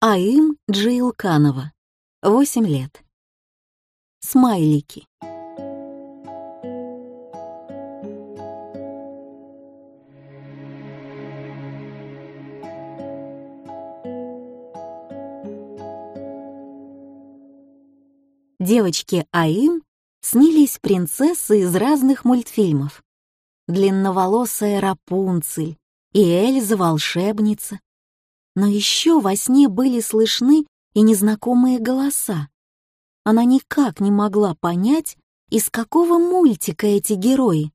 а им Джилл Канова, восемь лет. Смайлики. Девочки, а им снились принцессы из разных мультфильмов. Длинноволосая Рапунцель и Эльза-волшебница, но еще во сне были слышны и незнакомые голоса. Она никак не могла понять, из какого мультика эти герои.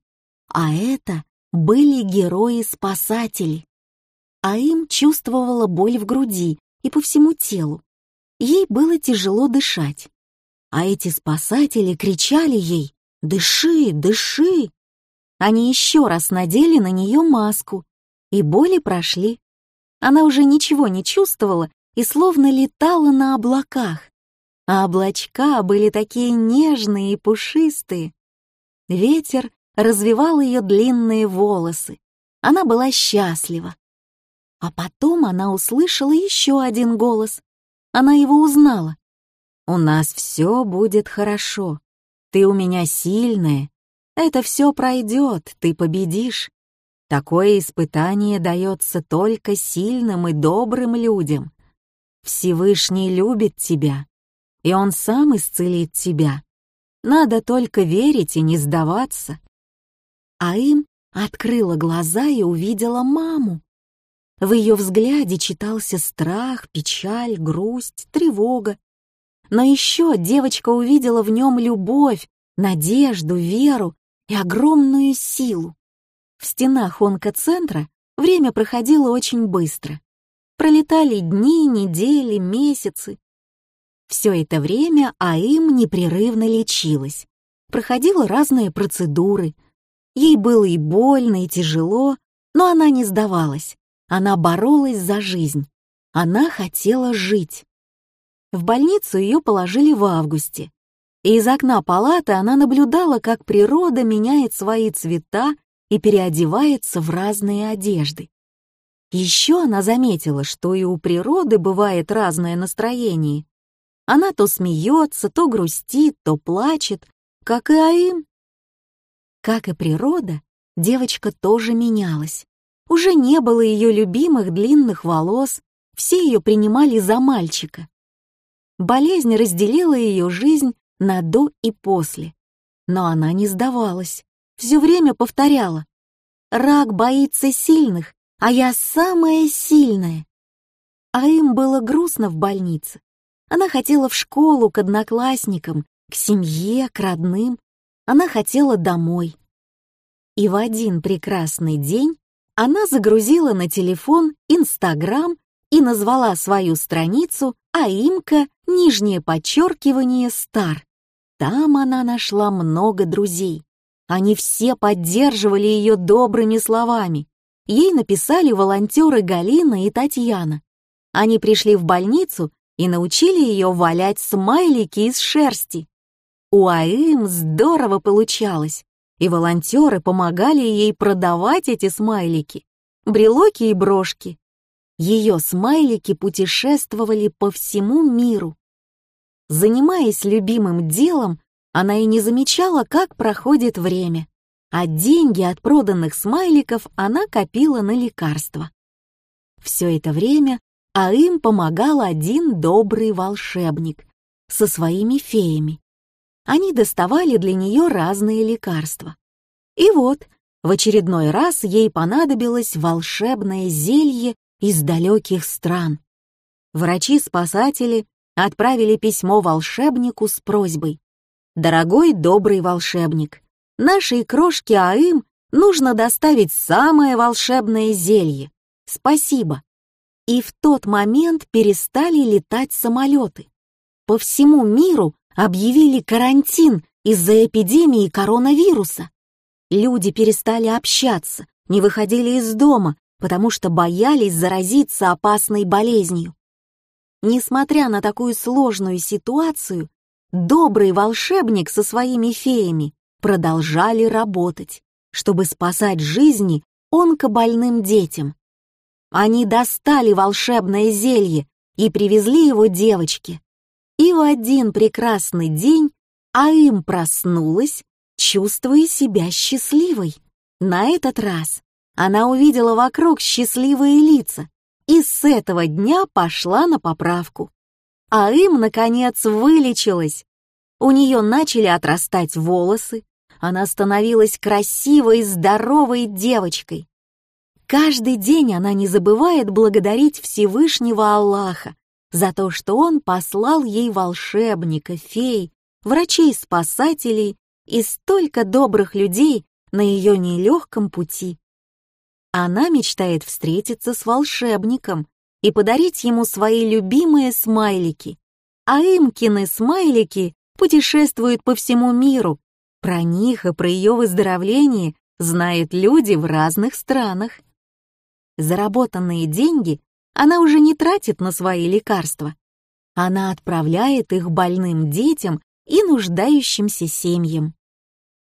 А это были герои-спасатели. А им чувствовала боль в груди и по всему телу. Ей было тяжело дышать. А эти спасатели кричали ей «Дыши, дыши!». Они еще раз надели на нее маску, и боли прошли. Она уже ничего не чувствовала и словно летала на облаках. А облачка были такие нежные и пушистые. Ветер развивал ее длинные волосы. Она была счастлива. А потом она услышала еще один голос. Она его узнала. «У нас все будет хорошо. Ты у меня сильная. Это все пройдет, ты победишь. Такое испытание дается только сильным и добрым людям. Всевышний любит тебя, и Он сам исцелит тебя. Надо только верить и не сдаваться. А им открыла глаза и увидела маму. В ее взгляде читался страх, печаль, грусть, тревога. Но еще девочка увидела в нем любовь, надежду, веру и огромную силу. В стенах онкоцентра время проходило очень быстро. Пролетали дни, недели, месяцы. Все это время АИМ непрерывно лечилась. Проходила разные процедуры. Ей было и больно, и тяжело, но она не сдавалась. Она боролась за жизнь. Она хотела жить. В больницу ее положили в августе. И из окна палаты она наблюдала, как природа меняет свои цвета и переодевается в разные одежды. Еще она заметила, что и у природы бывает разное настроение. Она то смеется, то грустит, то плачет, как и Аим. Как и природа, девочка тоже менялась. Уже не было ее любимых длинных волос, все ее принимали за мальчика. Болезнь разделила ее жизнь на «до» и «после». Но она не сдавалась все время повторяла. Рак боится сильных, а я самая сильная. А им было грустно в больнице. Она хотела в школу, к одноклассникам, к семье, к родным. Она хотела домой. И в один прекрасный день она загрузила на телефон Инстаграм и назвала свою страницу «Аимка, нижнее подчеркивание, стар». Там она нашла много друзей. Они все поддерживали ее добрыми словами. Ей написали волонтеры Галина и Татьяна. Они пришли в больницу и научили ее валять смайлики из шерсти. У АИМ здорово получалось, и волонтеры помогали ей продавать эти смайлики, брелоки и брошки. Ее смайлики путешествовали по всему миру. Занимаясь любимым делом, она и не замечала, как проходит время, а деньги от проданных смайликов она копила на лекарства. Все это время а им помогал один добрый волшебник со своими феями. Они доставали для нее разные лекарства. И вот, в очередной раз ей понадобилось волшебное зелье из далеких стран. Врачи-спасатели отправили письмо волшебнику с просьбой Дорогой добрый волшебник, нашей крошке Аим нужно доставить самое волшебное зелье. Спасибо. И в тот момент перестали летать самолеты. По всему миру объявили карантин из-за эпидемии коронавируса. Люди перестали общаться, не выходили из дома, потому что боялись заразиться опасной болезнью. Несмотря на такую сложную ситуацию, добрый волшебник со своими феями продолжали работать, чтобы спасать жизни онкобольным детям. Они достали волшебное зелье и привезли его девочке. И в один прекрасный день Аим проснулась, чувствуя себя счастливой. На этот раз она увидела вокруг счастливые лица и с этого дня пошла на поправку а им, наконец, вылечилась. У нее начали отрастать волосы, она становилась красивой, и здоровой девочкой. Каждый день она не забывает благодарить Всевышнего Аллаха за то, что он послал ей волшебника, фей, врачей-спасателей и столько добрых людей на ее нелегком пути. Она мечтает встретиться с волшебником, и подарить ему свои любимые смайлики. А Имкины смайлики путешествуют по всему миру. Про них и про ее выздоровление знают люди в разных странах. Заработанные деньги она уже не тратит на свои лекарства. Она отправляет их больным детям и нуждающимся семьям.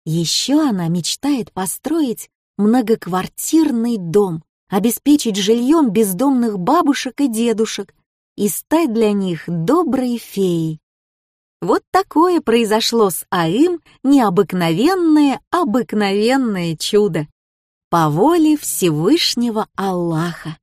Еще она мечтает построить многоквартирный дом, обеспечить жильем бездомных бабушек и дедушек и стать для них доброй феей. Вот такое произошло с Аим необыкновенное, обыкновенное чудо по воле Всевышнего Аллаха.